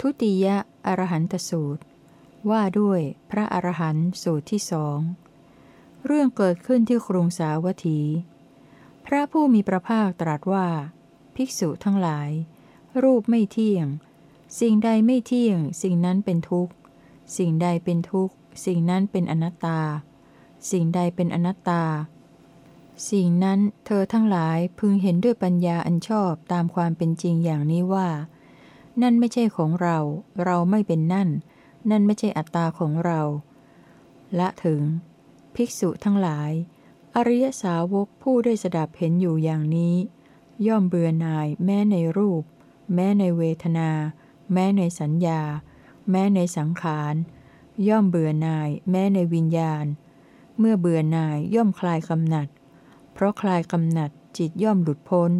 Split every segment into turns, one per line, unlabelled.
ทุติยอรหันตสูตร ว่าด้วยพระอรหันตสูตรที่สองเรื่องเกิดขึ้นที่กรุงสาวัตถี พระผู้มีพระภาคตรัสว่า ภิกษุทั้งหลาย รูปไม่เที่ยง สิ่งใดไม่เที่ยง สิ่งนั้นเป็นทุกข์ สิ่งใดเป็นทุกข์ สิ่งนั้นเป็นอนัตตา สิ่งใดเป็นอนัตตา สิ่งนั้นเธอทั้งหลายพึงเห็นด้วยปัญญาอันชอบตามความเป็นจริงอย่างนี้ว่า นั่นไม่ใช่ของเรา เราไม่เป็นนั่น นั่นไม่ใช่อัตตาของเรา ละถึง ภิกษุทั้งหลาย อริยสาวกผู้ได้สดับเห็นอยู่อย่างนี้ ย่อมเบื่อหน่ายแม้ในรูป แม้ในเวทนา แม้ในสัญญา แม้ในสังขาร ย่อมเบื่อหน่าย แม้ในวิญญาณ เมื่อเบื่อหน่ายย่อมคลายกำหนัด เพราะคลายกำหนัดจิตย่อมหลุดพ้น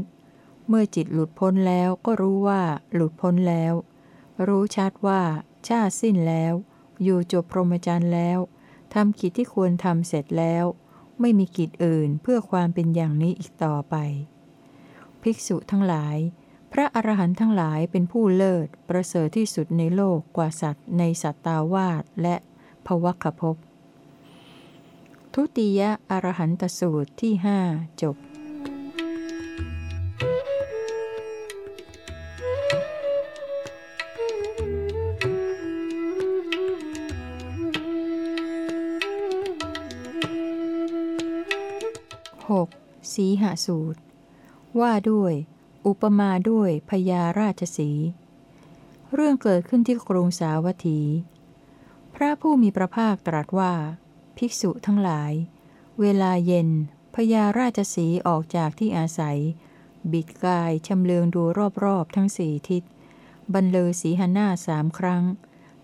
เมื่อจิตหลุดพ้นแล้วก็รู้ว่าหลุดพ้นแล้ว รู้ชัดว่า ชาติสิ้นแล้ว อยู่จบพรหมจรรย์แล้วทำกิจที่ควรทำเสร็จแล้ว ไม่มีกิจอื่นเพื่อความเป็นอย่างนี้อีกต่อไป ภิกษุทั้งหลาย พระอรหันต์ทั้งหลายเป็นผู้เลิศ ประเสริฐที่สุดในโลกกว่าสัตว์ ในสัตตาวาสและภวคภพทุติยอรหันตสูตรที่หจบ สีหสูตร ว่าด้วย อุปมาด้วยพญาราชสี เรื่องเกิดขึ้นที่กรุงสาวัตถี พระผู้มีพระภาคตรัสว่า ภิกษุทั้งหลาย เวลาเย็นพญาราชสีออกจากที่อาศัย บิดกายชำเลืองดูรอบๆทั้งสี่ทิศ บรรเลอสีหน้าสามครั้ง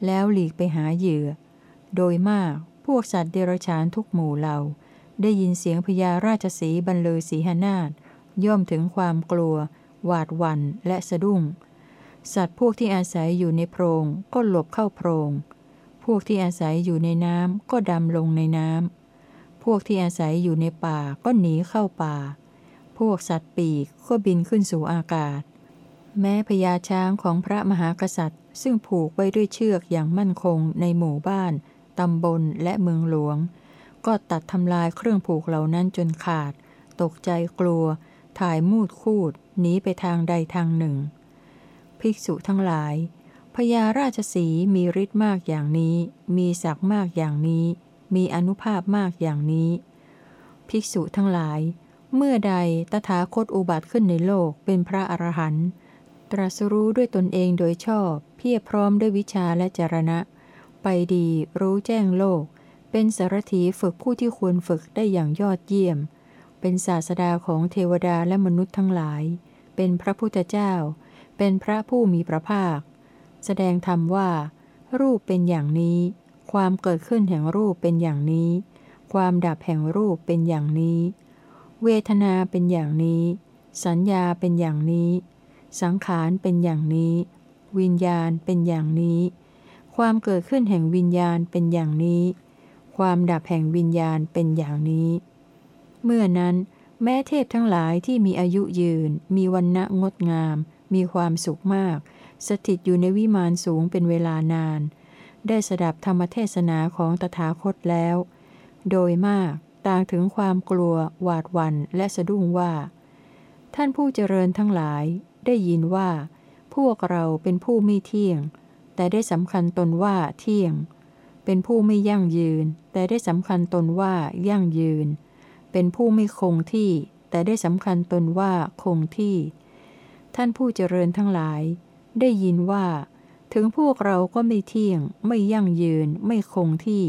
แล้วหลีกไปหาเหยื่อ โดยมากพวกสัตว์เดรัจฉานทุกหมู่เหล่า ได้ยินเสียงพญาราชสีบรรเลอสีหนาฏย่อมถึงความกลัว หวาดหวั่นและสะดุ้ง สัตว์พวกที่อาศัยอยู่ในโพรงก็หลบเข้าโพรง พวกที่อาศัยอยู่ในน้ำก็ดำลงในน้ำ พวกที่อาศัยอยู่ในป่าก็หนีเข้าป่า พวกสัตว์ปีกก็บินขึ้นสู่อากาศ แม้พญาช้างของพระมหากษัตริย์ ซึ่งผูกไว้ด้วยเชือกอย่างมั่นคงในหมู่บ้าน ตำบลและเมืองหลวง ก็ตัดทำลายเครื่องผูกเหล่านั้นจนขาด ตกใจกลัว ถ่ายมูดคูดหนีไปทางใดทางหนึ่ง ภิกษุทั้งหลายพญาราชสีมีฤทธิ์มากอย่างนี้ มีศักดิ์มากอย่างนี้ มีอนุภาพมากอย่างนี้ ภิกษุทั้งหลาย เมื่อใดตถาคตอุบัติขึ้นในโลกเป็นพระอรหันต์ตรัสรู้ด้วยตนเองโดยชอบ เพียรพร้อมด้วยวิชาและจรณะ ไปดีรู้แจ้งโลก เป็นสารถีฝึกผู้ที่ควรฝึกได้อย่างยอดเยี่ยม เป็นศาสดาของเทวดาและมนุษย์ทั้งหลาย เป็นพระพุทธเจ้า เป็นพระผู้มีพระภาค แสดงธรรมว่า รูปเป็นอย่างนี้ ความเกิดขึ้นแห่งรูปเป็นอย่างนี้ ความดับแห่งรูปเป็นอย่างนี้ เวทนาเป็นอย่างนี้ สัญญาเป็นอย่างนี้ สังขารเป็นอย่างนี้ วิญญาณเป็นอย่างนี้ ความเกิดขึ้นแห่งวิญญาณเป็นอย่างนี้ ความดับแห่งวิญญาณเป็นอย่างนี้ เมื่อนั้นแม้เทพทั้งหลายที่มีอายุยืน มีวันณะงดงาม มีความสุขมาก สถิตอยู่ในวิมานสูงเป็นเวลานาน ได้สดับธรรมเทศนาของตถาคตแล้ว โดยมากต่างถึงความกลัว หวาดวันและสะดุ้งว่า ท่านผู้เจริญทั้งหลายได้ยินว่า พวกเราเป็นผู้ไม่เที่ยง แต่ได้สำคัญตนว่าเที่ยง เป็นผู้ไม่ยั่งยืน แต่ได้สำคัญตนว่ายั่งยืน เป็นผู้ไม่คงที่ แต่ได้สำคัญตนว่าคงที่ ท่านผู้เจริญทั้งหลาย ได้ยินว่า ถึงพวกเราก็ไม่เที่ยง ไม่ยั่งยืน ไม่คงที่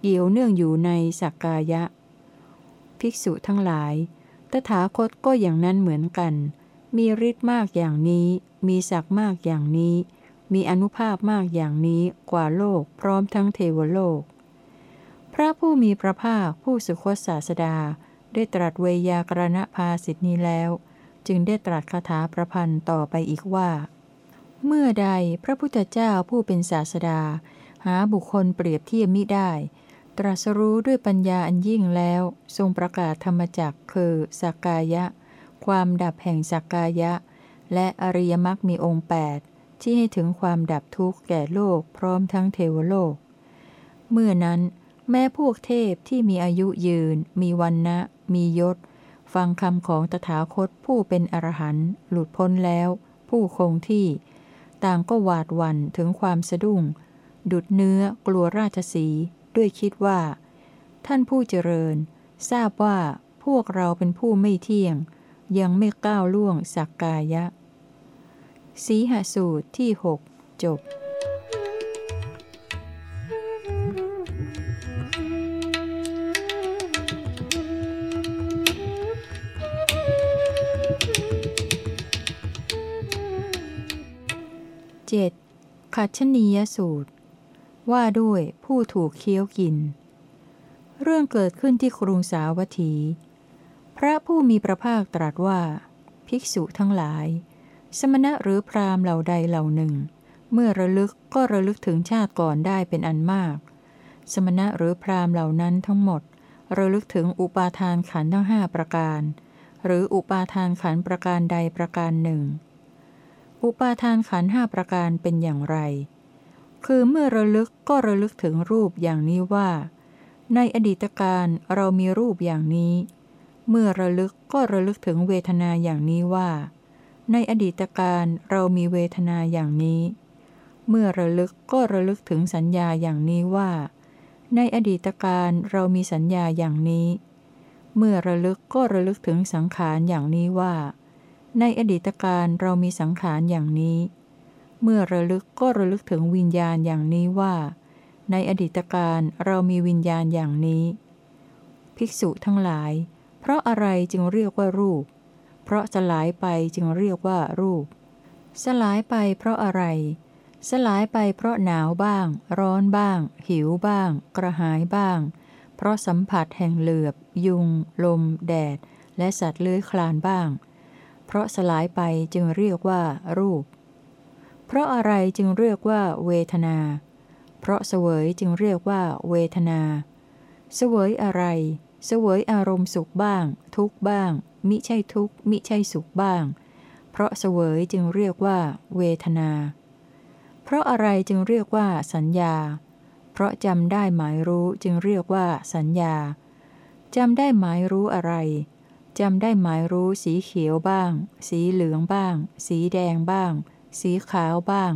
เกี่ยวเนื่องอยู่ในสักกายะ ภิกษุทั้งหลาย ตถาคตก็อย่างนั้นเหมือนกัน มีฤทธิ์มากอย่างนี้ มีศักดิ์มากอย่างนี้ มีอนุภาพมากอย่างนี้กว่าโลกพร้อมทั้งเทวโลก พระผู้มีพระภาคผู้สุคตศาสดา ได้ตรัสเวยากรณภาสิทธินี้แล้ว จึงได้ตรัสคาถาประพันธ์ต่อไปอีกว่า เมื่อใดพระพุทธเจ้าผู้เป็นศาสดา หาบุคคลเปรียบเทียบมิได้ ตรัสรู้ด้วยปัญญาอันยิ่งแล้ว ทรงประกาศธรรมจักคือสักกายะ ความดับแห่งสักกายะ และอริยมรรคมีองค์ 8 ที่ให้ถึงความดับทุกข์แก่โลกพร้อมทั้งเทวโลก เมื่อนั้นแม้พวกเทพที่มีอายุยืน มีวันนะ มียศ ฟังคำของตถาคตผู้เป็นอรหันต์หลุดพ้นแล้ว ผู้คงที่ ต่างก็หวาดหวั่นถึงความสะดุ้ง ดุดเนื้อกลัวราชสี ด้วยคิดว่า ท่านผู้เจริญ ทราบว่าพวกเราเป็นผู้ไม่เที่ยง ยังไม่ก้าวล่วงสักกายะ สีหสูตรที่หกจบ 7. ขัดชนียสูตร ว่าด้วยผู้ถูกเคี้ยวกิน เรื่องเกิดขึ้นที่กรุงสาวัตถี พระผู้มีพระภาคตรัสว่า ภิกษุทั้งหลาย สมณะหรือพราหมณ์เหล่าใดเหล่าหนึ่ง เมื่อระลึกก็ระลึกถึงชาติก่อนได้เป็นอันมาก สมณะหรือพราหมณ์เหล่านั้นทั้งหมด ระลึกถึงอุปาทานขันทั้งห้าประการ หรืออุปาทานขันประการใดประการหนึ่ง อุปาทานขันห้าประการเป็นอย่างไร คือเมื่อระลึกก็ระลึกถึงรูปอย่างนี้ว่า ในอดีตการเรามีรูปอย่างนี้ เมื่อระลึกก็ระลึกถึงเวทนาอย่างนี้ว่า ในอดีตการเรามีเวทนาอย่างนี้ เมื่อระลึกก็ระลึกถึงสัญญาอย่างนี้ว่า ในอดีตการเรามีสัญญาอย่างนี้ เมื่อระลึกก็ระลึกถึงสังขารอย่างนี้ว่า ในอดีตการเรามีสังขารอย่างนี้ เมื่อระลึกก็ระลึกถึงวิญญาณอย่างนี้ว่า ในอดีตการเรามีวิญญาณอย่างนี้ ภิกษุทั้งหลาย เพราะอะไรจึงเรียกว่ารูป เพราะสลายไปจึงเรียกว่ารูป สลายไปเพราะอะไร สลายไปเพราะหนาวบ้าง ร้อนบ้าง หิวบ้าง กระหายบ้าง เพราะสัมผัสแห่งเหลือบ ยุง ลม แดด และสัตว์เลื้อยคลานบ้าง เพราะสลายไปจึงเรียกว่ารูป เพราะอะไรจึงเรียกว่า เวทนา เพราะเสวยจึงเรียกว่า เวทนา เสวยอะไรเสวยอารมณ์สุขบ้าง ทุกบ้าง มิใช่ทุกมิใช่สุขบ้าง เพราะเสวยจึงเรียกว่า เวทนา เพราะอะไรจึงเรียกว่า สัญญา เพราะจำได้หมายรู้จึงเรียกว่า สัญญาจำได้หมายรู้อะไรจำได้หมายรู้สีเขียวบ้าง สีเหลืองบ้าง สีแดงบ้าง สีขาวบ้าง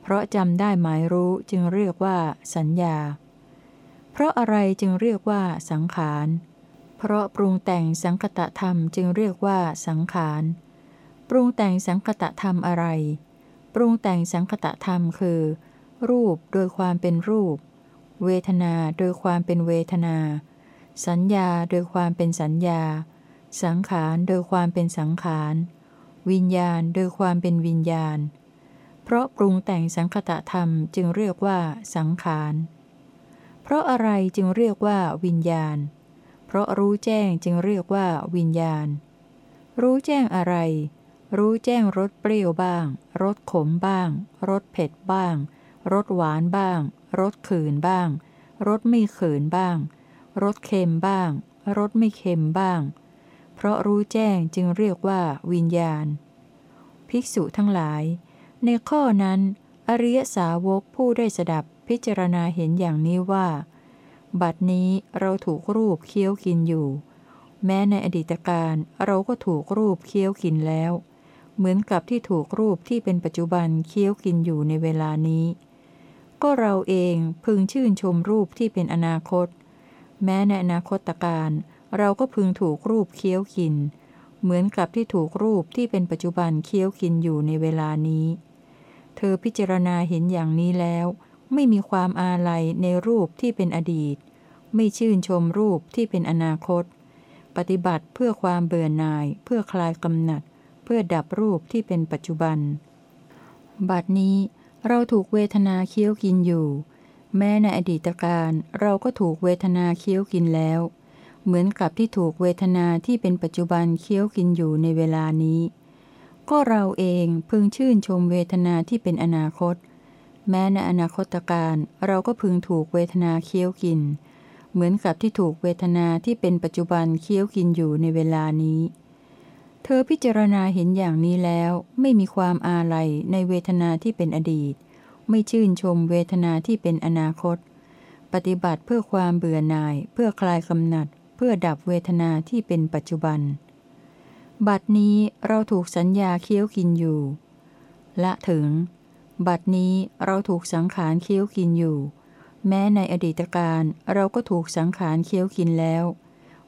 เพราะจำได้หมายรู้จึงเรียกว่า สัญญา เพราะอะไรจึงเรียกว่า สังขารเพราะปรุงแต่งสังคตะธรรมจึงเรียกว่าสังขาร ปรุงแต่งสังคตะธรรมอะไร ปรุงแต่งสังคตะธรรมคือ รูปโดยความเป็นรูป เวทนาโดยความเป็นเวทนา สัญญาโดยความเป็นสัญญา สังขารโดยความเป็นสังขาร วิญญาณโดยความเป็นวิญญาณ เพราะปรุงแต่งสังคตะธรรมจึงเรียกว่าสังขาร เพราะอะไรจึงเรียกว่าวิญญาณเพราะรู้แจ้งจึงเรียกว่าวิญญาณ รู้แจ้งอะไร รู้แจ้งรสเปรี้ยวบ้าง รสขมบ้าง รสเผ็ดบ้าง รสหวานบ้าง รสขืนบ้าง รสไม่ขืนบ้าง รสเค็มบ้าง รสไม่เค็มบ้าง เพราะรู้แจ้งจึงเรียกว่าวิญญาณ ภิกษุทั้งหลาย ในข้อนั้น อริยสาวกผู้ได้สดับพิจารณาเห็นอย่างนี้ว่า บัดนี้เราถูกรูปเคี้ยวกินอยู่ แม้ในอดีตการเราก็ถูกรูปเคี้ยวกินแล้ว เหมือนกับที่ถูกรูปที่เป็นปัจจุบันเคี้ยวกินอยู่ในเวลานี้ ก็เราเองพึงชื่นชมรูปที่เป็นอนาคต แม้ในอนาคตการเราก็พึงถูกรูปเคี้ยวกิน เหมือนกับที่ถูกรูปที่เป็นปัจจุบันเคี้ยวกินอยู่ในเวลานี้ เธอพิจารณาเห็นอย่างนี้แล้ว ไม่มีความอาลัยในรูปที่เป็นอดีต ไม่ชื่นชมรูปที่เป็นอนาคต ปฏิบัติเพื่อความเบื่อหน่าย เพื่อคลายกำหนัด เพื่อดับรูปที่เป็นปัจจุบัน บัดนี้เราถูกเวทนาเคี้ยวกินอยู่ แม้ในอดีตการเราก็ถูกเวทนาเคี้ยวกินแล้ว เหมือนกับที่ถูกเวทนาที่เป็นปัจจุบันเคี้ยวกินอยู่ในเวลานี้ ก็เราเองพึงชื่นชมเวทนาที่เป็นอนาคต แม้ในอนาคตการเราก็พึงถูกเวทนาเคี้ยวกิน เหมือนกับที่ถูกเวทนาที่เป็นปัจจุบันเคี้ยวกินอยู่ในเวลานี้ เธอพิจารณาเห็นอย่างนี้แล้วไม่มีความอาลัยในเวทนาที่เป็นอดีต ไม่ชื่นชมเวทนาที่เป็นอนาคต ปฏิบัติเพื่อความเบื่อหน่าย เพื่อคลายกำหนัด เพื่อดับเวทนาที่เป็นปัจจุบัน บัดนี้เราถูกสัญญาเคี้ยวกินอยู่ ละถึง บัดนี้เราถูกสังขารเคี้ยวกินอยู่ แม้ในอดีตการเราก็ถูกสังขารเคี้ยวกินแล้ว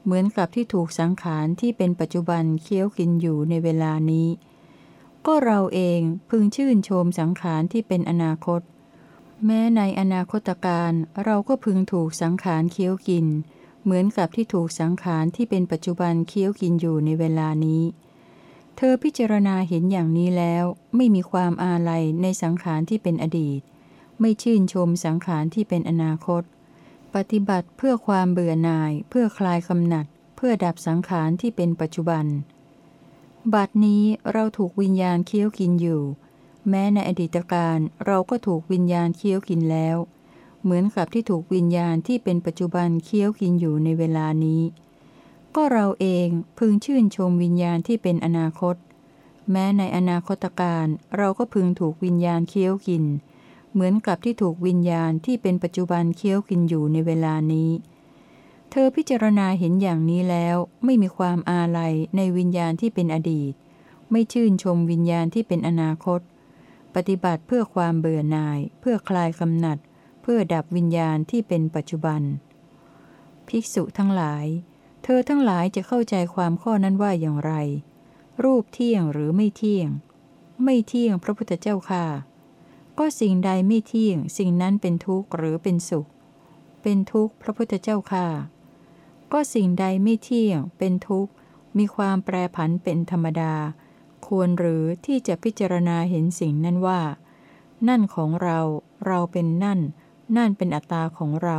เหมือนกับที่ถูกสังขารที่เป็นปัจจุบันเคี้ยวกินอยู่ในเวลานี้ ก็เราเองพึงชื่นชมสังขารที่เป็นอนาคต แม้ในอนาคตการเราก็พึงถูกสังขารเคี้ยวกิน เหมือนกับที่ถูกสังขารที่เป็นปัจจุบันเคี้ยวกินอยู่ในเวลานี้ เธอพิจารณาเห็นอย่างนี้แล้วไม่มีความอาลัยในสังขารที่เป็นอดีต ไม่ชื่นชมสังขารที่เป็นอนาคต ปฏิบัติเพื่อความเบื่อหน่าย เพื่อคลายกำหนัด เพื่อดับสังขารที่เป็นปัจจุบัน บัดนี้เราถูกวิญญาณเคี้ยวกินอยู่ แม้ในอดีตการเราก็ถูกวิญญาณเคี้ยวกินแล้ว เหมือนกับที่ถูกวิญญาณที่เป็นปัจจุบันเคี้ยวกินอยู่ในเวลานี้ ก็เราเองพึงชื่นชมวิญญาณที่เป็นอนาคต แม้ในอนาคตการเราก็พึงถูกวิญญาณเคี้ยวกิน เหมือนกับที่ถูกวิญญาณที่เป็นปัจจุบันเคี้ยวกินอยู่ในเวลานี้ เธอพิจารณาเห็นอย่างนี้แล้วไม่มีความอาลัยในวิญญาณที่เป็นอดีต ไม่ชื่นชมวิญญาณที่เป็นอนาคต ปฏิบัติเพื่อความเบื่อหน่าย เพื่อคลายกำหนัด เพื่อดับวิญญาณที่เป็นปัจจุบัน ภิกษุทั้งหลาย เธอทั้งหลายจะเข้าใจความข้อนั้นว่าอย่างไร รูปเที่ยงหรือไม่เที่ยง ไม่เที่ยงพระพุทธเจ้าค่ะ ก็สิ่งใดไม่เที่ยง สิ่งนั้นเป็นทุกข์หรือเป็นสุข เป็นทุกข์พระพุทธเจ้าค่ะ ก็สิ่งใดไม่เที่ยง เป็นทุกข์ มีความแปรผันเป็นธรรมดา ควรหรือที่จะพิจารณาเห็นสิ่งนั้นว่า นั่นของเรา เราเป็นนั่น นั่นเป็นอัตตาของเรา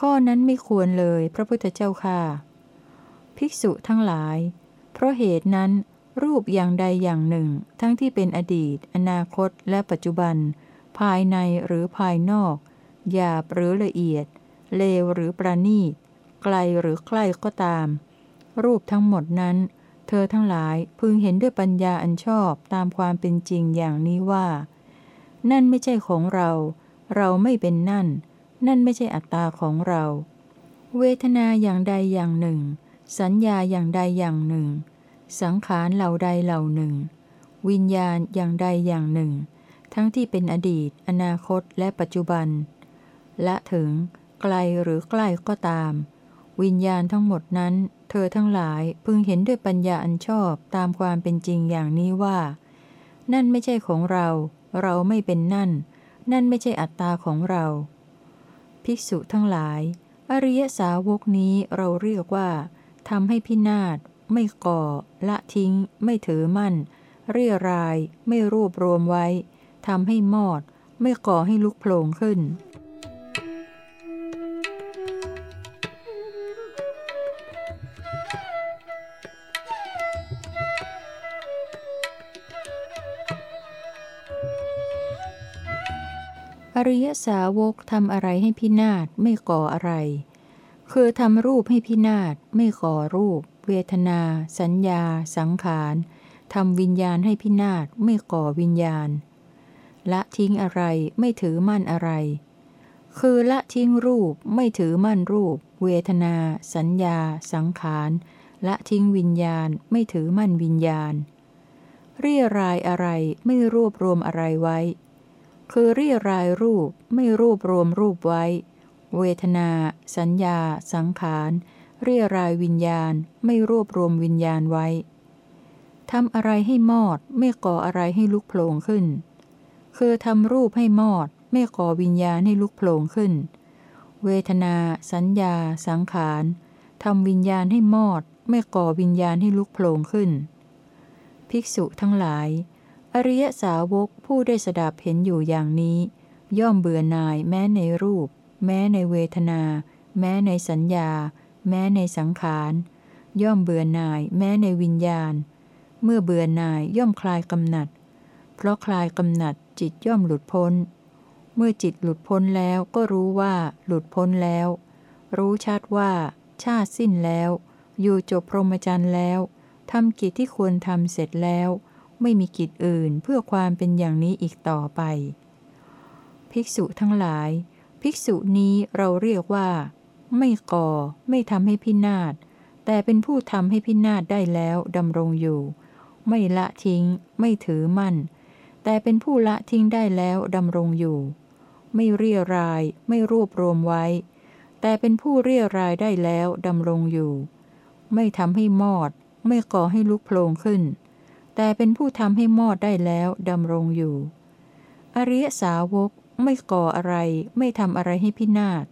ข้อนั้นไม่ควรเลยพระพุทธเจ้าค่ะ ภิกษุทั้งหลาย เพราะเหตุนั้น รูปอย่างใดอย่างหนึ่ง ทั้งที่เป็นอดีต อนาคต และปัจจุบัน ภายในหรือภายนอก หยาบหรือละเอียด เลวหรือประณีต ไกลหรือใกล้ก็ตาม รูปทั้งหมดนั้น เธอทั้งหลายพึงเห็นด้วยปัญญาอันชอบตามความเป็นจริงอย่างนี้ว่า นั่นไม่ใช่ของเรา เราไม่เป็นนั่น นั่นไม่ใช่อัตตาของเรา เวทนาอย่างใดอย่างหนึ่ง สัญญาอย่างใดอย่างหนึ่ง สังขารเหล่าใดเหล่าหนึ่ง วิญญาณอย่างใดอย่างหนึ่ง ทั้งที่เป็นอดีต อนาคตและปัจจุบัน และถึง ไกลหรือใกล้ก็ตาม วิญญาณทั้งหมดนั้น เธอทั้งหลายพึงเห็นด้วยปัญญาอันชอบตามความเป็นจริงอย่างนี้ว่า นั่นไม่ใช่ของเรา เราไม่เป็นนั่น นั่นไม่ใช่อัตตาของเรา ภิกษุทั้งหลาย อริยสาวกนี้เราเรียกว่าทำให้พินาศ ไม่ก่อ ละทิ้ง ไม่ถือมั่น เรียราย ไม่รวบรวมไว้ทำให้มอด ไม่ก่อให้ลุกโผล่ขึ้น อริยสาวกทำอะไรให้พินาศไม่ก่ออะไร คือทำรูปให้พินาศไม่ก่อรูป เวทนา สัญญา สังขารทำวิญญาณให้พินาศไม่ก่อวิญญาณ ละทิ้งอะไรไม่ถือมั่นอะไร คือละทิ้งรูปไม่ถือมั่นรูป เวทนา สัญญา สังขารละทิ้งวิญญาณไม่ถือมั่นวิญญาณ เรียรายอะไรไม่รวบรวมอะไรไว้ คือเรียรายรูปไม่รวบรวมรูปไว้ เวทนา สัญญา สังขารเรียรายวิญญาณ ไม่รวบรวมวิญญาณไว้ทำอะไรให้มอด ไม่ก่ออะไรให้ลุกโผล่ขึ้น คือทำรูปให้มอด ไม่ก่อวิญญาณให้ลุกโผล่ขึ้น เวทนา สัญญา สังขารทำวิญญาณให้มอด ไม่ก่อวิญญาณให้ลุกโผล่ขึ้น ภิกษุทั้งหลาย อริยสาวกผู้ได้สดับเห็นอยู่อย่างนี้ ย่อมเบื่อหน่ายแม้ในรูป แม้ในเวทนา แม้ในสัญญา แม้ในสังขาร ย่อมเบื่อหน่ายแม้ในวิญญาณ เมื่อเบื่อหน่ายย่อมคลายกำหนัด เพราะคลายกำหนัดจิตย่อมหลุดพ้น เมื่อจิตหลุดพ้นแล้วก็รู้ว่าหลุดพ้นแล้ว รู้ชัดว่า ชาติสิ้นแล้ว อยู่จบพรหมจรรย์แล้วทำกิจที่ควรทำเสร็จแล้ว ไม่มีกิจอื่นเพื่อความเป็นอย่างนี้อีกต่อไป ภิกษุทั้งหลาย ภิกษุนี้เราเรียกว่า ไม่ก่อ ไม่ทำให้พินาศ แต่เป็นผู้ทำให้พินาศได้แล้วดำรงอยู่ ไม่ละทิ้ง ไม่ถือมั่น แต่เป็นผู้ละทิ้งได้แล้วดำรงอยู่ ไม่เรียราย ไม่รวบรวมไว้ แต่เป็นผู้เรียรายได้แล้วดำรงอยู่ ไม่ทำให้มอด ไม่ก่อให้ลุกโผล่ขึ้น แต่เป็นผู้ทำให้มอดได้แล้วดำรงอยู่ อริยสาวกไม่ก่ออะไรไม่ทำอะไรให้พินาศ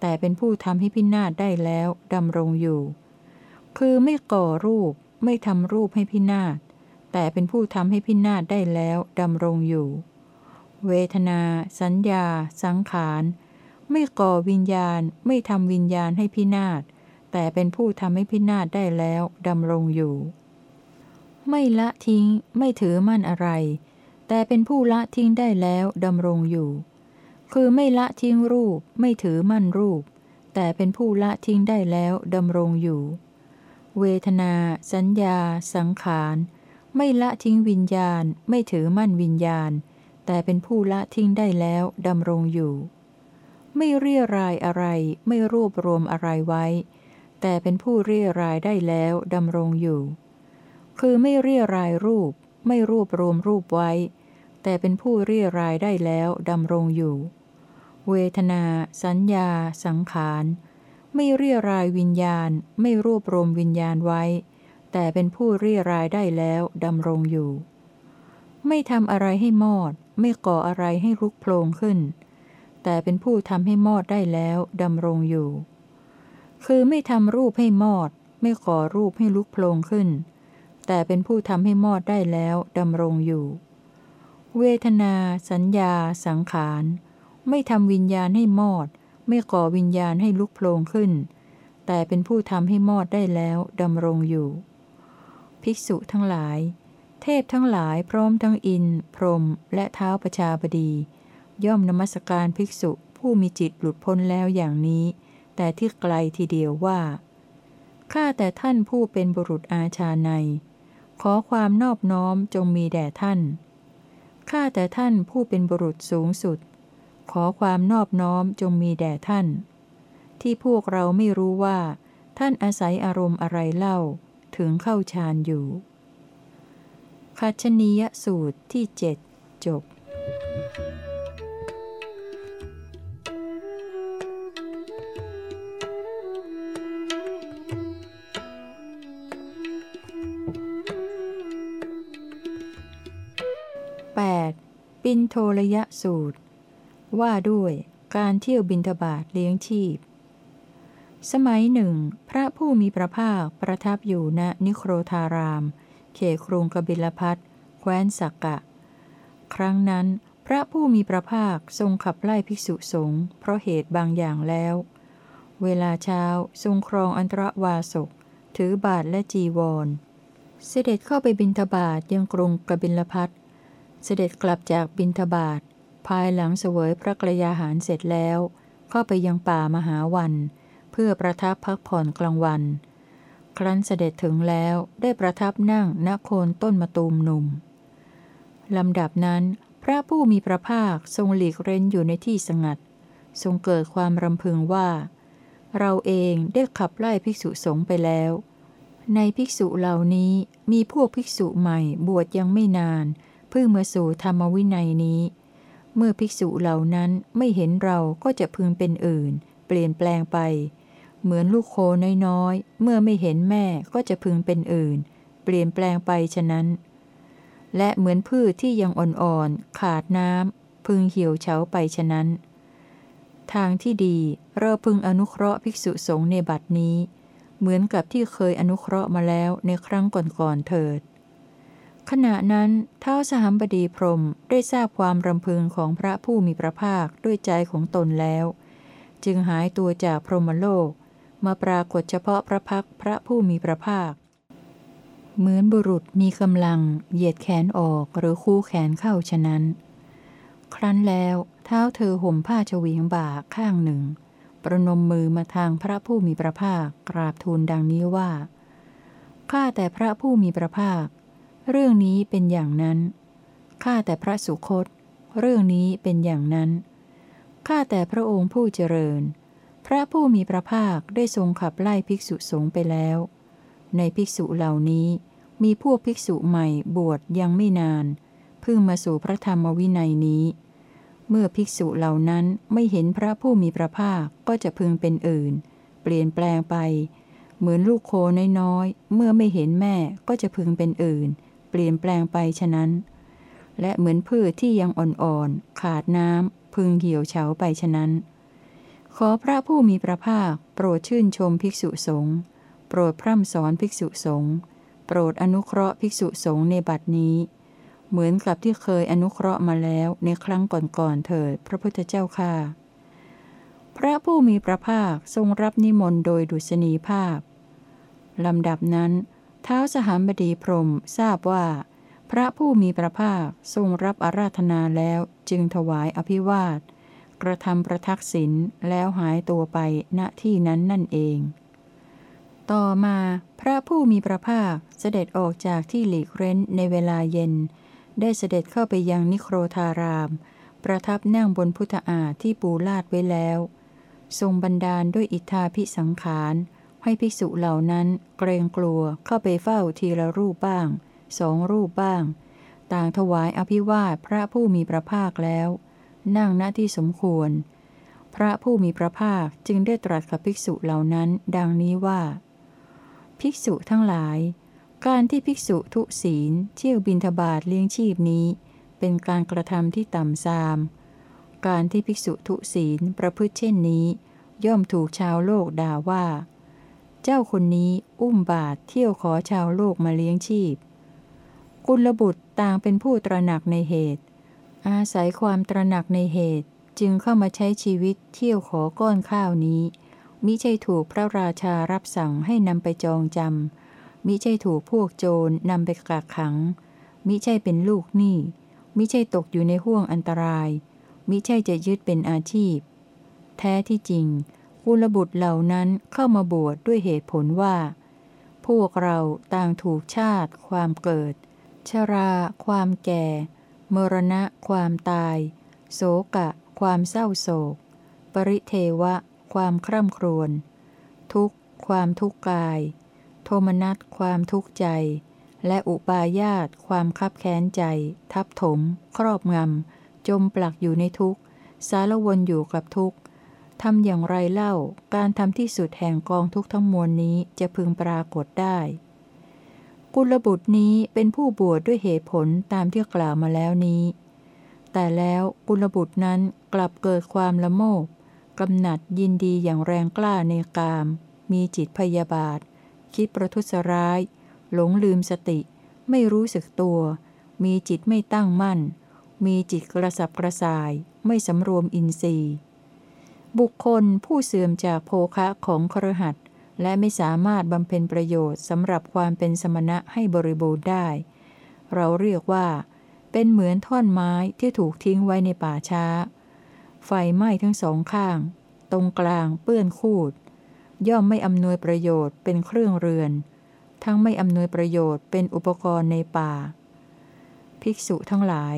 แต่เป็นผู้ทำให้พินาศได้แล้วดำรงอยู่ คือไม่ก่อรูปไม่ทำรูปให้พินาศ แต่เป็นผู้ทำให้พินาศได้แล้วดำรงอยู่ เวทนา สัญญา สังขารไม่ก่อวิญญาณไม่ทำวิญญาณให้พินาศ แต่เป็นผู้ทำให้พินาศได้แล้วดำรงอยู่ ไม่ละทิ้ง ไม่ถือมั่นอะไร แต่เป็นผู้ละทิ้งได้แล้วดำรงอยู่ คือไม่ละทิ้งรูป ไม่ถือมั่นรูป แต่เป็นผู้ละทิ้งได้แล้วดำรงอยู่ เวทนา สัญญา สังขารไม่ละทิ้งวิญญาณ ไม่ถือมั่นวิญญาณ แต่เป็นผู้ละทิ้งได้แล้วดำรงอยู่ ไม่เรียรายอะไร ไม่รวบรวมอะไรไว้ แต่เป็นผู้เรียรายได้แล้วดำรงอยู่ คือไม่เรียรายรูป ไม่รวบรวมรูปไว้ แต่เป็นผู้เรียรายได้แล้วดำรงอยู่ เวทนา สัญญา สังขาร ไม่เรียรายวิญญาณ ไม่รวบรวมวิญญาณไว้ แต่เป็นผู้เรียรายได้แล้วดำรงอยู่ ไม่ทำอะไรให้มอด ไม่ก่ออะไรให้ลุกโผล่ขึ้น แต่เป็นผู้ทำให้มอดได้แล้วดำรงอยู่ คือไม่ทำรูปให้มอด ไม่ก่อรูปให้ลุกโผล่ขึ้น แต่เป็นผู้ทำให้มอดได้แล้วดำรงอยู่ เวทนา สัญญา สังขาร ไม่ทำวิญญาณให้มอด ไม่ก่อวิญญาณให้ลุกโผล่ขึ้น แต่เป็นผู้ทำให้มอดได้แล้วดำรงอยู่ ภิกษุทั้งหลาย เทพทั้งหลายพร้อมทั้งอิน พรหมและเท้าประชาบดี ย่อมนมัสการภิกษุผู้มีจิตหลุดพ้นแล้วอย่างนี้ แต่ที่ไกลทีเดียวว่าข้าแต่ท่านผู้เป็นบุรุษอาชาใน ขอความนอบน้อมจงมีแด่ท่าน ข้าแต่ท่านผู้เป็นบุรุษสูงสุด ขอความนอบน้อมจงมีแด่ท่าน ที่พวกเราไม่รู้ว่า ท่านอาศัยอารมณ์อะไรเล่า ถึงเข้าฌานอยู่คัชนียสูตรที่เจ็ดจบ 8. ปินโทระยะสูตร ว่าด้วยการเที่ยวบินทบาทเลี้ยงชีพ สมัยหนึ่ง พระผู้มีพระภาคประทับอยู่ณนิโครธาราม เขตกรุงกบิลพัทแคว้นสักกะ ครั้งนั้นพระผู้มีพระภาคทรงขับไล่ภิกษุสงฆ์เพราะเหตุบางอย่างแล้ว เวลาเช้าทรงครองอันตรวาสก ถือบาทและจีวร เสด็จเข้าไปบินทบาทยังกรุงกบิลพัท เสด็จกลับจากบินทบาทภายหลังเสวยพระกรยาหารเสร็จแล้ว เข้าไปยังป่ามหาวัน เพื่อประทับพักผ่อนกลางวัน ครั้นเสด็จถึงแล้วได้ประทับนั่งณโคนต้นมะตูมหนุ่มลำดับนั้น พระผู้มีพระภาคทรงหลีกเร้นอยู่ในที่สงัด ทรงเกิดความรำพึงว่า เราเองได้ขับไล่ภิกษุสงฆ์ไปแล้ว ในภิกษุเหล่านี้มีพวกภิกษุใหม่บวชยังไม่นาน พิ่งมาสู่ธรรมวินัยนี้ เมื่อภิกษุเหล่านั้นไม่เห็นเราก็จะพึงเป็นอื่น เปลี่ยนแปลงไป เหมือนลูกโคน้อยๆ เมื่อไม่เห็นแม่ก็จะพึงเป็นอื่น เปลี่ยนแปลงไปฉะนั้น และเหมือนพืชที่ยังอ่อนๆ ขาดน้ำพึงเหี่ยวเฉาไปฉะนั้น ทางที่ดีเราพึงอนุเคราะห์ภิกษุสงฆ์ในบัดนี้ เหมือนกับที่เคยอนุเคราะห์มาแล้วในครั้งก่อนๆเถิด ขณะนั้นเท้าสหัมบดีพรมได้ทราบความรำพึงของพระผู้มีพระภาคด้วยใจของตนแล้ว จึงหายตัวจากพรหมโลก มาปรากฏเฉพาะพระพักพระผู้มีพระภาค เหมือนบุรุษมีกำลัง เหยียดแขนออกหรือคู่แขนเข้าฉะนั้น ครั้นแล้วเท้าเธอห่มผ้าเฉวียงบ่าข้างหนึ่ง ประนมมือมาทางพระผู้มีพระภาคกราบทูลดังนี้ว่าข้าแต่พระผู้มีพระภาค เรื่องนี้เป็นอย่างนั้น ข้าแต่พระสุคต เรื่องนี้เป็นอย่างนั้น ข้าแต่พระองค์ผู้เจริญ พระผู้มีพระภาคได้ทรงขับไล่ภิกษุสงฆ์ไปแล้ว ในภิกษุเหล่านี้มีพวกภิกษุใหม่บวชยังไม่นาน เพิ่งมาสู่พระธรรมวินัยนี้ เมื่อภิกษุเหล่านั้นไม่เห็นพระผู้มีพระภาคก็จะพึงเป็นอื่น เปลี่ยนแปลงไป เหมือนลูกโคน้อยๆเมื่อไม่เห็นแม่ก็จะพึงเป็นอื่นเลี่ยนแปลงไปฉะนั้น และเหมือนพืชที่ยังอ่อนๆ ขาดน้ำ พึงเหี่ยวเฉาไปฉะนั้น ขอพระผู้มีพระภาค โปรดชื่นชมภิกษุสงฆ์ โปรดพร่ำสอนภิกษุสงฆ์ โปรดอนุเคราะห์ภิกษุสงฆ์ในบัดนี้ เหมือนกับที่เคยอนุเคราะห์มาแล้วในครั้งก่อนๆเถิดพระพุทธเจ้าค่าพระผู้มีพระภาคทรงรับนิมนต์โดยดุษณีภาพลำดับนั้น ท้าสหามบดีพรมทราบว่า พระผู้มีพระภาคทรงรับอาราธนาแล้วจึงถวายอภิวาท กระทำประทักษิณแล้วหายตัวไปณที่นั้นนั่นเอง ต่อมาพระผู้มีพระภาคเสด็จออกจากที่หลีกเร้นในเวลาเย็น ได้เสด็จเข้าไปยังนิโครธาราม ประทับนั่งบนพุทธาที่ปูลาดไว้แล้ว ทรงบันดาลด้วยอิทธาพิสังขาร ให้ภิกษุเหล่านั้นเกรงกลัวเข้าไปเฝ้าทีละรูปบ้าง สองรูปบ้าง ต่างถวายอภิวาทพระผู้มีพระภาคแล้ว นั่งณที่สมควร พระผู้มีพระภาคจึงได้ตรัสกับภิกษุเหล่านั้น ดังนี้ว่า ภิกษุทั้งหลาย การที่ภิกษุทุศีลเที่ยวบินทบาทเลี้ยงชีพนี้ เป็นการกระทำที่ต่ำทราม การที่ภิกษุทุศีลประพฤติเช่นนี้ ย่อมถูกชาวโลกด่าว่า เจ้าคนนี้อุ้มบาทเที่ยวขอชาวโลกมาเลี้ยงชีพ กุลบุตรต่างเป็นผู้ตระหนักในเหตุ อาศัยความตระหนักในเหตุจึงเข้ามาใช้ชีวิตเที่ยวขอก้อนข้าวนี้ มิใช่ถูกพระราชารับสั่งให้นำไปจองจำมิใช่ถูกพวกโจรนำไปกักขัง มิใช่เป็นลูกหนี้ มิใช่ตกอยู่ในห่วงอันตราย มิใช่จะยึดเป็นอาชีพ แท้ที่จริง กุลบุตรเหล่านั้นเข้ามาบวชดด้วยเหตุผลว่า พวกเราต่างถูกชาติ ความเกิด ชรา ความแก่ มรณะ ความตาย โศกะ ความเศร้าโศก ปริเทวะ ความคร่ำครวญ ทุกข์ ความทุกข์กาย โทมนัส ความทุกข์ใจ และอุปาญาต ความคับแค้นใจ ทับถม ครอบงำ จมปลักอยู่ในทุกข์ สารวนอยู่กับทุกข์ ทำอย่างไรเล่าการทำที่สุดแห่งกองทุกทั้งมวลนี้จะพึงปรากฏได้ กุลบุตรนี้เป็นผู้บวชดด้วยเหตุผลตามที่กล่าวมาแล้วนี้ แต่แล้วกุลบุตรนั้นกลับเกิดความละโมบกำหนัดยินดีอย่างแรงกล้าในกาม มีจิตพยาบาท คิดประทุษร้าย หลงลืมสติ ไม่รู้สึกตัว มีจิตไม่ตั้งมั่น มีจิตกระสับกระส่าย ไม่สำรวมอินทรีย์ บุคคลผู้เสื่อมจากโภคะของครหัสและไม่สามารถบำเพ็ญประโยชน์สำหรับความเป็นสมณะให้บริบูรณ์ได้ เราเรียกว่า เป็นเหมือนท่อนไม้ที่ถูกทิ้งไว้ในป่าช้า ไฟไหม้ทั้งสองข้าง ตรงกลางเปื้อนคูด ย่อมไม่อำนวยประโยชน์เป็นเครื่องเรือน ทั้งไม่อำนวยประโยชน์เป็นอุปกรณ์ในป่า ภิกษุทั้งหลาย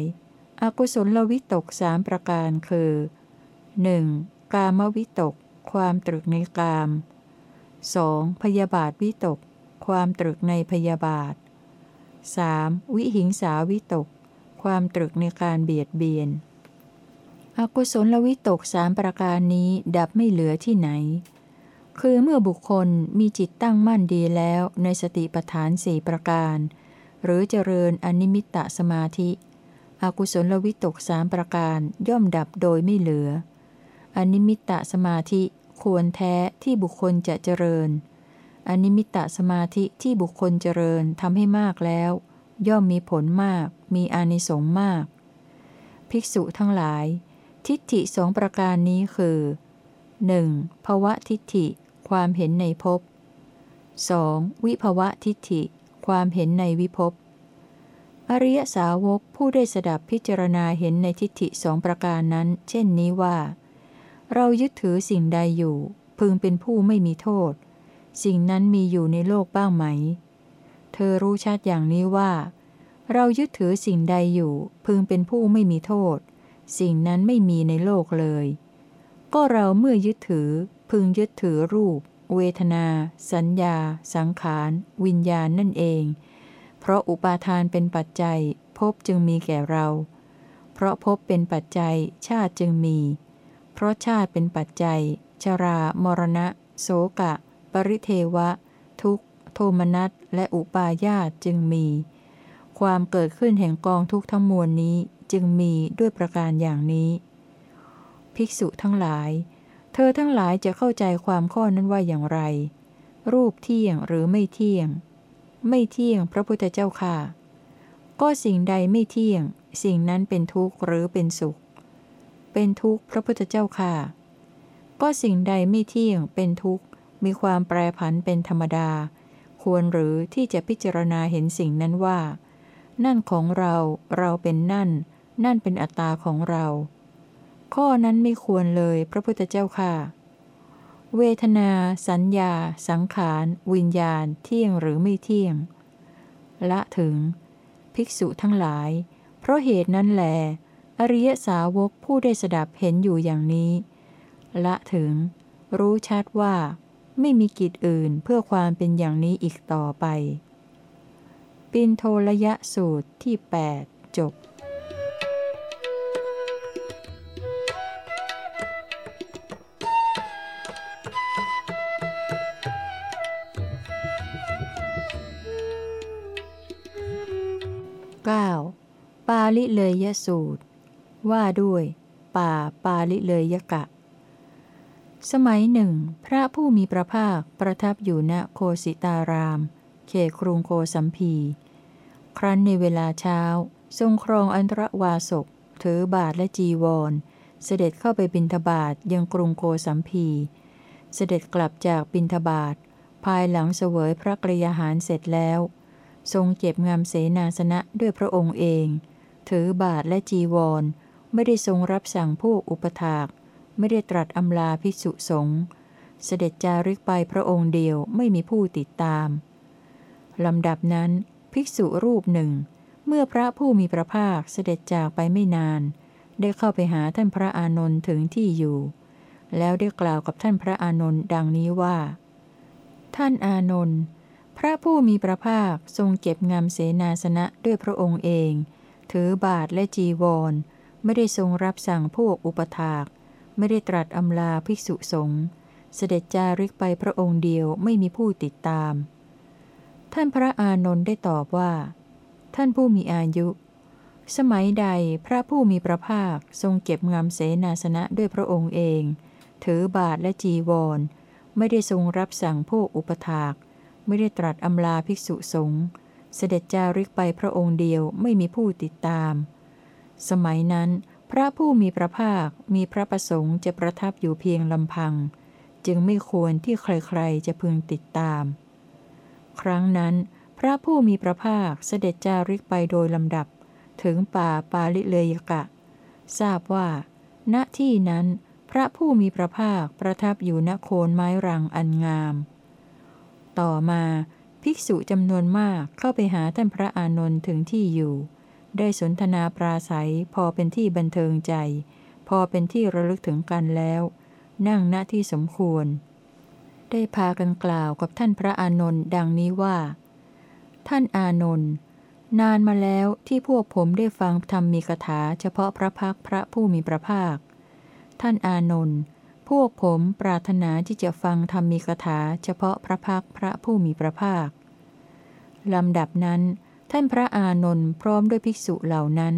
อากุศลวิตกสามประการคือ 1. กามวิตก ความตรึกในกาม 2. พยาบาทวิตก ความตรึกในพยาบาท 3. วิหิงสาวิตก ความตรึกในการเบียดเบียน อกุศลวิตกสามประการนี้ดับไม่เหลือที่ไหน คือเมื่อบุคคลมีจิตตั้งมั่นดีแล้วในสติปัฏฐานสี่ประการ หรือเจริญอนิมิตตสมาธิ อกุศลวิตกสามประการย่อมดับโดยไม่เหลือ อนิมิตตสมาธิควรแท้ที่บุคคลจะเจริญ อนิมิตตสมาธิที่บุคคลเจริญทำให้มากแล้ว ย่อมมีผลมาก มีอานิสงส์มาก ภิกษุทั้งหลาย ทิฏฐิสองประการนี้คือ 1. ภวะทิฏฐิ ความเห็นในภพ 2. วิภวะทิฏฐิ ความเห็นในวิภพ อริยสาวกผู้ได้สดับพิจารณาเห็นในทิฏฐิสองประการนั้น เช่นนี้ว่า เรายึดถือสิ่งใดอยู่ พึงเป็นผู้ไม่มีโทษ สิ่งนั้นมีอยู่ในโลกบ้างไหม เธอรู้ชัดอย่างนี้ว่า เรายึดถือสิ่งใดอยู่ พึงเป็นผู้ไม่มีโทษ สิ่งนั้นไม่มีในโลกเลย ก็เราเมื่อยึดถือ พึงยึดถือรูป เวทนา สัญญา สังขาร วิญญาณนั่นเอง เพราะอุปาทานเป็นปัจจัย ภพจึงมีแก่เรา เพราะภพเป็นปัจจัยชาติจึงมี เพราะชาติเป็นปัจจัย ชรา มรณะ โสกะ ปริเทวะ ทุกโทมนัสและอุปาญาตจึงมี ความเกิดขึ้นแห่งกองทุกทั้งมวลนี้จึงมีด้วยประการอย่างนี้ ภิกษุทั้งหลาย เธอทั้งหลายจะเข้าใจความข้อนั้นว่าอย่างไร รูปเที่ยงหรือไม่เที่ยง ไม่เที่ยงพระพุทธเจ้าค่ะ ก็สิ่งใดไม่เที่ยง สิ่งนั้นเป็นทุกข์หรือเป็นสุข เป็นทุกข์พระพุทธเจ้าค่ะ ก็สิ่งใดไม่เที่ยงเป็นทุกข์ มีความแปรผันเป็นธรรมดา ควรหรือที่จะพิจารณาเห็นสิ่งนั้นว่า นั่นของเรา เราเป็นนั่น นั่นเป็นอัตตาของเรา ข้อนั้นไม่ควรเลยพระพุทธเจ้าค่ะ เวทนา สัญญา สังขาร วิญญาณ เที่ยงหรือไม่เที่ยง ละถึง ภิกษุทั้งหลาย เพราะเหตุนั้นแหล อริยสาวกผู้ได้สดับเห็นอยู่อย่างนี้ ละถึง รู้ชัดว่า ไม่มีกิจอื่นเพื่อความเป็นอย่างนี้อีกต่อไป ปินโทระยะสูตรที่ 8 จบ 9. ปาลิเลยยสูตร ว่าด้วย ป่าปาลิเลยยกะ สมัยหนึ่ง พระผู้มีพระภาคประทับอยู่ณโคสิตาราม เขตกรุงโกสัมพี ครั้นในเวลาเช้า ทรงครองอันตรวาสกถือบาทและจีวร เสด็จเข้าไปบินทบาทยังกรุงโกสัมพี เสด็จกลับจากบินทบาท ภายหลังเสวยพระกรยาหารเสร็จแล้ว ทรงเก็บงามเสนาสนะด้วยพระองค์เอง ถือบาทและจีวร ไม่ได้ทรงรับสั่งพวกอุปถาก ไม่ได้ตรัสอำลาภิกษุสงฆ์เสด็จจาริกไปพระองค์เดียวไม่มีผู้ติดตามลำดับนั้น ภิกษุรูปหนึ่ง เมื่อพระผู้มีพระภาคเสด็จจากไปไม่นาน ได้เข้าไปหาท่านพระอานนท์ถึงที่อยู่ แล้วได้กล่าวกับท่านพระอานนท์ดังนี้ว่า ท่านอานนท์พระผู้มีพระภาคทรงเก็บงามเสนาสนะด้วยพระองค์เอง ถือบาทและจีวร ไม่ได้ทรงรับสั่งพวกอุปถาก ไม่ได้ตรัสอำลาภิกษุสงฆ์เสด็จจาริกไปพระองค์เดียวไม่มีผู้ติดตาม ท่านพระอานนท์ได้ตอบว่า ท่านผู้มีอายุ สมัยใดพระผู้มีพระภาคทรงเก็บงามเสนาสนะด้วยพระองค์เอง ถือบาทและจีวร ไม่ได้ทรงรับสั่งพวกอุปถาก ไม่ได้ตรัสอำลาภิกษุสงฆ์เสด็จจาริกไปพระองค์เดียวไม่มีผู้ติดตาม สมัยนั้น พระผู้มีพระภาคมีพระประสงค์จะประทับอยู่เพียงลำพัง จึงไม่ควรที่ใครๆจะพึงติดตาม ครั้งนั้น พระผู้มีพระภาคเสด็จจาริกไปโดยลำดับ ถึงป่าปาลิเลยกะ ทราบว่า ณที่นั้น พระผู้มีพระภาคประทับอยู่ณโคนไม้รังอันงาม ต่อมา ภิกษุจำนวนมากเข้าไปหาท่านพระอานนท์ถึงที่อยู่ ได้สนทนาปราศัยพอเป็นที่บันเทิงใจ พอเป็นที่ระลึกถึงกันแล้ว นั่งณที่สมควร ได้พากันกล่าวกับท่านพระอานนท์ดังนี้ว่า ท่านอานนท์นานมาแล้วที่พวกผมได้ฟังธรรมมีคาถาเฉพาะพระพักพระผู้มีพระภาค ท่านอานนท์พวกผมปรารถนาที่จะฟังธรรมมีคาถาเฉพาะพระพักพระผู้มีพระภาคลำดับนั้น ท่านพระอานนท์พร้อมด้วยภิกษุเหล่านั้น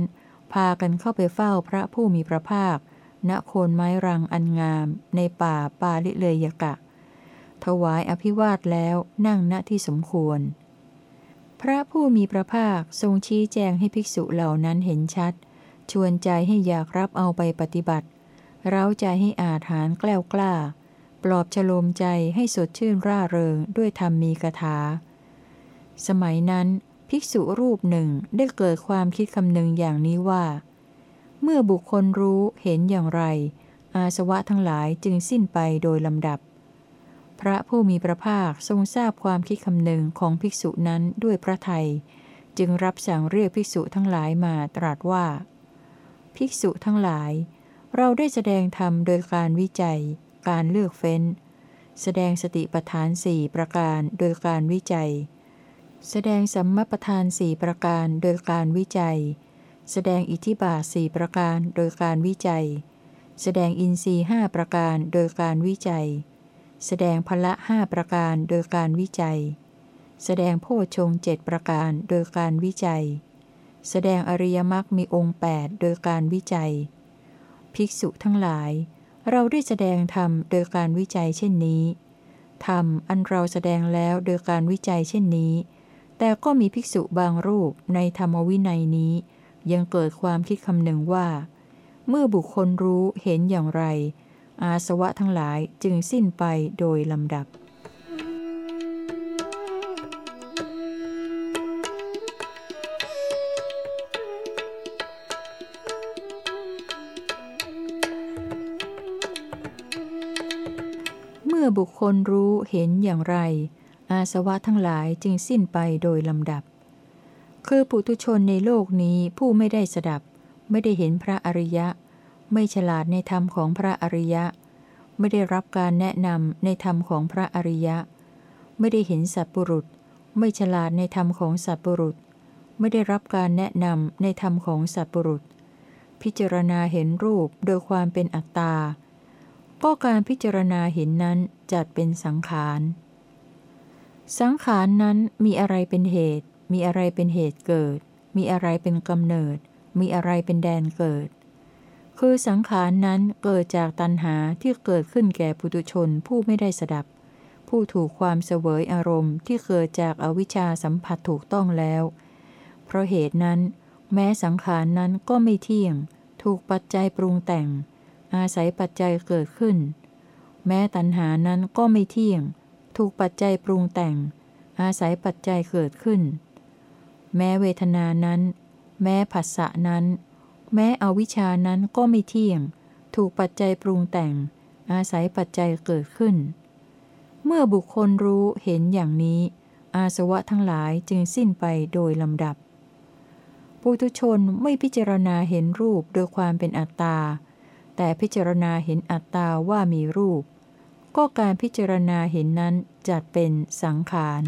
พากันเข้าไปเฝ้าพระผู้มีพระภาค ณโคนไม้รังอันงาม ในป่าปาลิเลยกะ ถวายอภิวาทแล้วนั่งณที่สมควร พระผู้มีพระภาคทรงชี้แจงให้ภิกษุเหล่านั้นเห็นชัด ชวนใจให้อยากรับเอาไปปฏิบัติ เร้าใจให้อาถานแกล้วกล้า ปลอบฉโลมใจให้สดชื่นร่าเริงด้วยธรรมมีกถา สมัยนั้น ภิกษุรูปหนึ่งได้เกิดความคิดคำนึงอย่างนี้ว่า เมื่อบุคคลรู้เห็นอย่างไร อาสวะทั้งหลายจึงสิ้นไปโดยลำดับ พระผู้มีพระภาคทรงทราบความคิดคำนึงของภิกษุนั้นด้วยพระไทย จึงรับสั่งเรียกภิกษุทั้งหลายมาตรัสว่า ภิกษุทั้งหลาย เราได้แสดงธรรมโดยการวิจัย การเลือกเฟ้น แสดงสติปัฏฐานสี่ประการโดยการวิจัย แสดงสัมมประธานสี่ประการโดยการวิจัย แสดงอิทธิบาทสี่ประการโดยการวิจัย แสดงอินทรีห้าประการโดยการวิจัย แสดงพละห้าประการโดยการวิจัย แสดงโพชฌงเจ็ดประการโดยการวิจัย แสดงอริยมรรคมีองค์ 8 โดยการวิจัย ภิกษุทั้งหลาย เราได้แสดงธรรมโดยการวิจัยเช่นนี้ ธรรมอันเราแสดงแล้วโดยการวิจัยเช่นนี้ แต่ก็มีภิกษุบางรูปในธรรมวินัยนี้ ยังเกิดความคิดคำหนึ่งว่า เมื่อบุคคลรู้เห็นอย่างไร อาสวะทั้งหลายจึงสิ้นไปโดยลำดับเมื่อบุคคลรู้เห็นอย่างไร อาสวะทั้งหลายจึงสิ้นไปโดยลำดับ คือปุถุชนในโลกนี้ผู้ไม่ได้สดับ ไม่ได้เห็นพระอริยะ ไม่ฉลาดในธรรมของพระอริยะ ไม่ได้รับการแนะนำในธรรมของพระอริยะ ไม่ได้เห็นสัตบุรุษ ไม่ฉลาดในธรรมของสัตบุรุษ ไม่ได้รับการแนะนำในธรรมของสัตบุรุษ พิจารณาเห็นรูปโดยความเป็นอัตตา ก็การพิจารณาเห็นนั้นจัดเป็นสังขาร สังขารนั้นมีอะไรเป็นเหตุ มีอะไรเป็นเหตุเกิด มีอะไรเป็นกำเนิด มีอะไรเป็นแดนเกิด คือสังขารนั้นเกิดจากตัณหาที่เกิดขึ้นแก่ปุตุชนผู้ไม่ได้สดับ ผู้ถูกความเสวยอารมณ์ที่เกิดจากอวิชชาสัมผัสถูกต้องแล้ว เพราะเหตุนั้น แม้สังขารนั้นก็ไม่เที่ยง ถูกปัจจัยปรุงแต่ง อาศัยปัจจัยเกิดขึ้น แม้ตัณหานั้นก็ไม่เที่ยง ถูกปัจจัยปรุงแต่ง อาศัยปัจจัยเกิดขึ้น แม้เวทนานั้น แม้ผัสสะนั้น แม้อวิชานั้นก็ไม่เที่ยง ถูกปัจจัยปรุงแต่ง อาศัยปัจจัยเกิดขึ้น เมื่อบุคคลรู้เห็นอย่างนี้ อาสวะทั้งหลายจึงสิ้นไปโดยลำดับปุถุชนไม่พิจารณาเห็นรูปโดยความเป็นอัตตา แต่พิจารณาเห็นอัตตาว่ามีรูป ก็การพิจารณาเห็นนั้นจัดเป็นสังขาร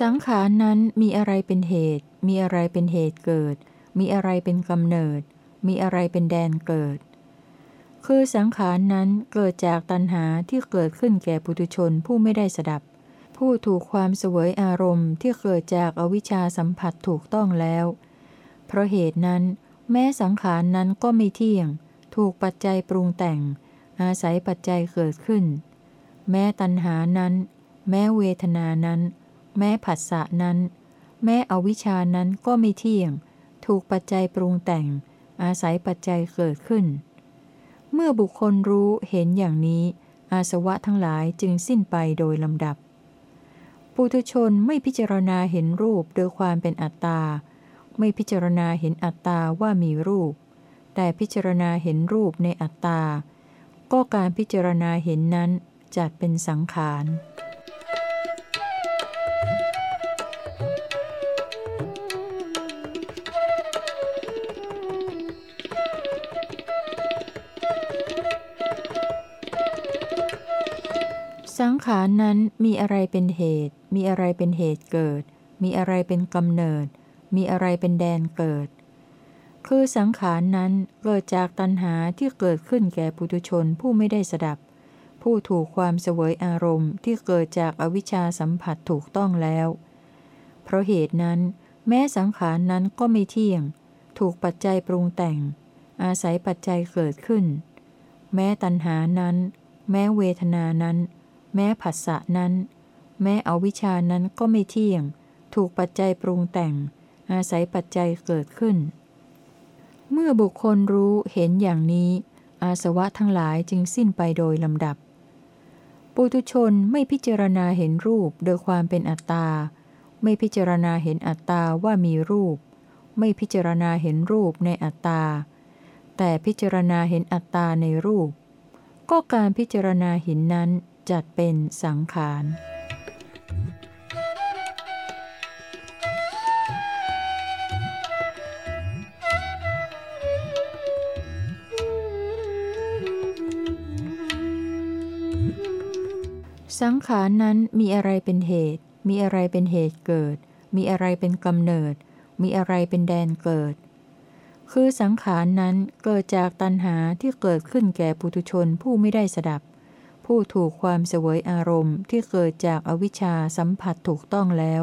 สังขารนั้นมีอะไรเป็นเหตุ มีอะไรเป็นเหตุเกิด มีอะไรเป็นกำเนิด มีอะไรเป็นแดนเกิด คือสังขารนั้นเกิดจากตัณหาที่เกิดขึ้นแก่ปุถุชนผู้ไม่ได้สดับ ผู้ถูกความสวยอารมณ์ที่เกิดจากอวิชชาสัมผัสถูกต้องแล้ว เพราะเหตุนั้น แม้สังขารนั้นก็ไม่เที่ยง ถูกปัจจัยปรุงแต่ง อาศัยปัจจัยเกิดขึ้น แม้ตัณหานั้น แม้เวทนานั้น แม้ผัสสะนั้น แม้อวิชานั้นก็ไม่เที่ยง ถูกปัจจัยปรุงแต่ง อาศัยปัจจัยเกิดขึ้น เมื่อบุคคลรู้เห็นอย่างนี้ อาสวะทั้งหลายจึงสิ้นไปโดยลำดับ ปุถุชนไม่พิจารณาเห็นรูปโดยความเป็นอัตตา ไม่พิจารณาเห็นอัตตาว่ามีรูป แต่พิจารณาเห็นรูปในอัตตา ก็การพิจารณาเห็นนั้นจัดเป็นสังขารารนั้นมีอะไรเป็นเหตุ มีอะไรเป็นเหตุเกิด มีอะไรเป็นกำเนิด มีอะไรเป็นแดนเกิด คือสังขารนั้นเกิดจากตัณหาที่เกิดขึ้นแก่ปุถุชนผู้ไม่ได้สดับ ผู้ถูกความเสวยอารมณ์ที่เกิดจากอวิชชาสัมผัสถูกต้องแล้ว เพราะเหตุนั้น แม้สังขารนั้นก็ไม่เที่ยง ถูกปัจจัยปรุงแต่ง อาศัยปัจจัยเกิดขึ้น แม้ตัณหานั้น แม้เวทนานั้น แม้ผัสสะนั้น แม้อวิชานั้นก็ไม่เที่ยง ถูกปัจจัยปรุงแต่ง อาศัยปัจจัยเกิดขึ้น เมื่อบุคคลรู้เห็นอย่างนี้ อาสวะทั้งหลายจึงสิ้นไปโดยลำดับ ปุถุชนไม่พิจารณาเห็นรูปโดยความเป็นอัตตา ไม่พิจารณาเห็นอัตตาว่ามีรูป ไม่พิจารณาเห็นรูปในอัตตา แต่พิจารณาเห็นอัตตาในรูป ก็การพิจารณาเห็นนั้น จัดเป็นสังขารสังขารนั้นมีอะไรเป็นเหตุ มีอะไรเป็นเหตุเกิด มีอะไรเป็นกำเนิด มีอะไรเป็นแดนเกิด คือสังขารนั้นเกิดจากตัณหาที่เกิดขึ้นแก่ปุถุชนผู้ไม่ได้สดับ ผู้ถูกความเสวยอารมณ์ที่เกิดจากอวิชชาสัมผัสถูกต้องแล้ว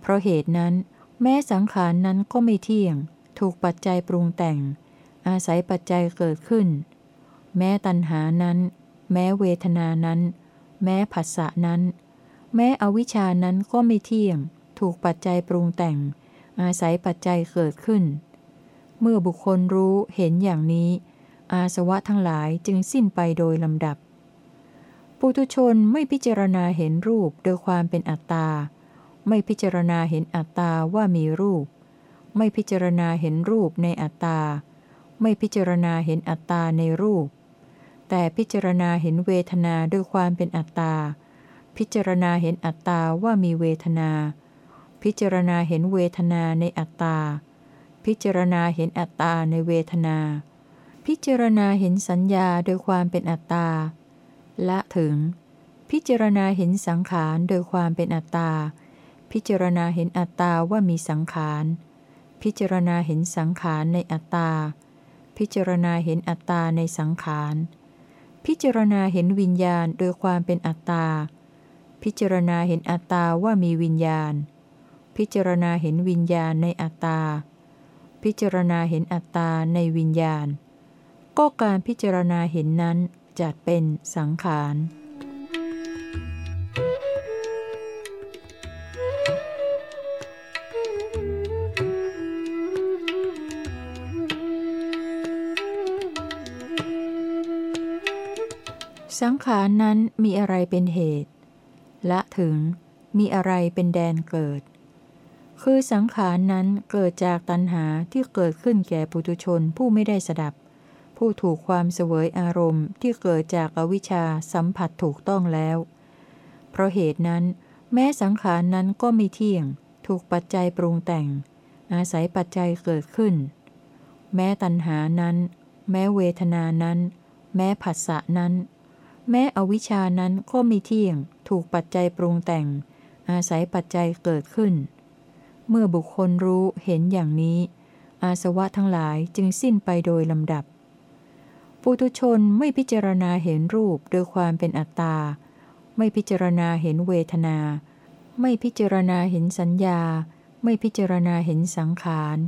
เพราะเหตุนั้น แม้สังขารนั้นก็ไม่เที่ยง ถูกปัจจัยปรุงแต่ง อาศัยปัจจัยเกิดขึ้น แม้ตัณหานั้น แม้เวทนานั้น แม้ผัสสะนั้น แม้อวิชานั้นก็ไม่เที่ยง ถูกปัจจัยปรุงแต่ง อาศัยปัจจัยเกิดขึ้น เมื่อบุคคลรู้เห็นอย่างนี้ อาสวะทั้งหลายจึงสิ้นไปโดยลำดับ ปุถุชนไม่พิจารณาเห็นรูปโดยความเป็นอัตตา ไม่พิจารณาเห็นอัตตาว่ามีรูป ไม่พิจารณาเห็นรูปในอัตตา ไม่พิจารณาเห็นอัตตาในรูป แต่พิจารณาเห็นเวทนาด้วยความเป็นอัตตา พิจารณาเห็นอัตตาว่ามีเวทนา พิจารณาเห็นเวทนาในอัตตา พิจารณาเห็นอัตตาในเวทนา พิจารณาเห็นสัญญาโดยความเป็นอัตตา ละถึง พิจารณาเห็นสังขารโดยความเป็นอัตตา พิจารณาเห็นอัตตาว่ามีสังขาร พิจารณาเห็นสังขารในอัตตา พิจารณาเห็นอัตตาในสังขาร พิจารณาเห็นวิญญาณโดยความเป็นอัตตา พิจารณาเห็นอัตตาว่ามีวิญญาณ พิจารณาเห็นวิญญาณในอัตตา พิจารณาเห็นอัตตาในวิญญาณก็การพิจารณาเห็นนั้น จัดเป็นสังขารสังขารนั้นมีอะไรเป็นเหตุ และถึงมีอะไรเป็นแดนเกิด คือสังขารนั้นเกิดจากตัณหาที่เกิดขึ้นแก่ปุถุชนผู้ไม่ได้สดับ ผู้ถูกความเสวยอารมณ์ที่เกิดจากอวิชชาสัมผัสถูกต้องแล้ว เพราะเหตุนั้น แม้สังขารนั้นก็ไม่เที่ยง ถูกปัจจัยปรุงแต่ง อาศัยปัจจัยเกิดขึ้น แม้ตัณหานั้น แม้เวทนานั้น แม้ผัสสะนั้น แม้อวิชานั้นก็ไมีเที่ยง ถูกปัจจัยปรุงแต่ง อาศัยปัจจัยเกิดขึ้น เมื่อบุคคลรู้เห็นอย่างนี้ อาสวะทั้งหลายจึงสิ้นไปโดยลำดับ ปุถุชนไม่พิจารณาเห็นรูปโดยความเป็นอัตตา ไม่พิจารณาเห็นเวทนา ไม่พิจารณาเห็นสัญญา ไม่พิจารณาเห็นสังขาร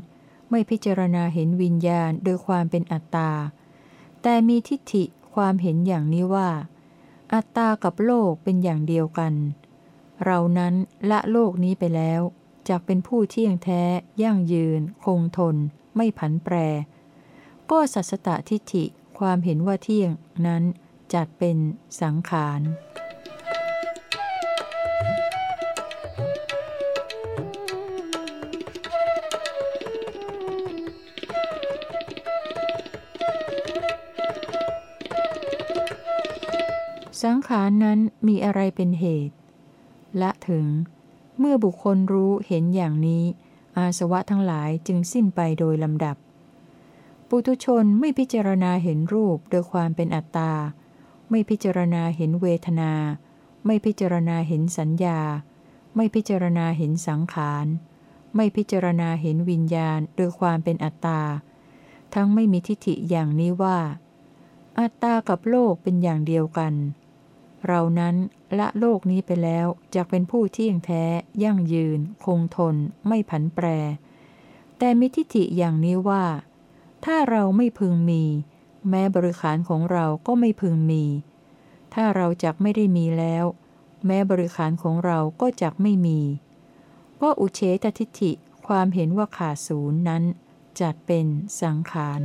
ไม่พิจารณาเห็นวิญญาณโดยความเป็นอัตตา แต่มีทิฏฐิความเห็นอย่างนี้ว่า อัตตากับโลกเป็นอย่างเดียวกัน เรานั้นละโลกนี้ไปแล้วจากเป็นผู้เที่ยงแท้ ยั่งยืน คงทน ไม่ผันแปร ก็สัสตตทิฏฐิ ความเห็นว่าเที่ยงนั้นจัดเป็นสังขารสังขารนั้นมีอะไรเป็นเหตุ และถึง เมื่อบุคคลรู้เห็นอย่างนี้ อาสวะทั้งหลายจึงสิ้นไปโดยลำดับ ปุถุชนไม่พิจารณาเห็นรูปโดยความเป็นอัตตา ไม่พิจารณาเห็นเวทนา ไม่พิจารณาเห็นสัญญา ไม่พิจารณาเห็นสังขาร ไม่พิจารณาเห็นวิญญาณโดยความเป็นอัตตา ทั้งไม่มีทิฏฐิอย่างนี้ว่า อัตตากับโลกเป็นอย่างเดียวกัน เรานั้นละโลกนี้ไปแล้วจะเป็นผู้เที่ยงแท้ ยั่งยืน คงทน ไม่ผันแปร แต่มิทิฏฐิอย่างนี้ว่า ถ้าเราไม่พึงมี แม้บริขารของเราก็ไม่พึงมี ถ้าเราจักไม่ได้มีแล้ว แม้บริขารของเราก็จักไม่มี ก็อุเฉตทิฏฐิความเห็นว่าขาดศูนย์นั้น จัดเป็นสังขาร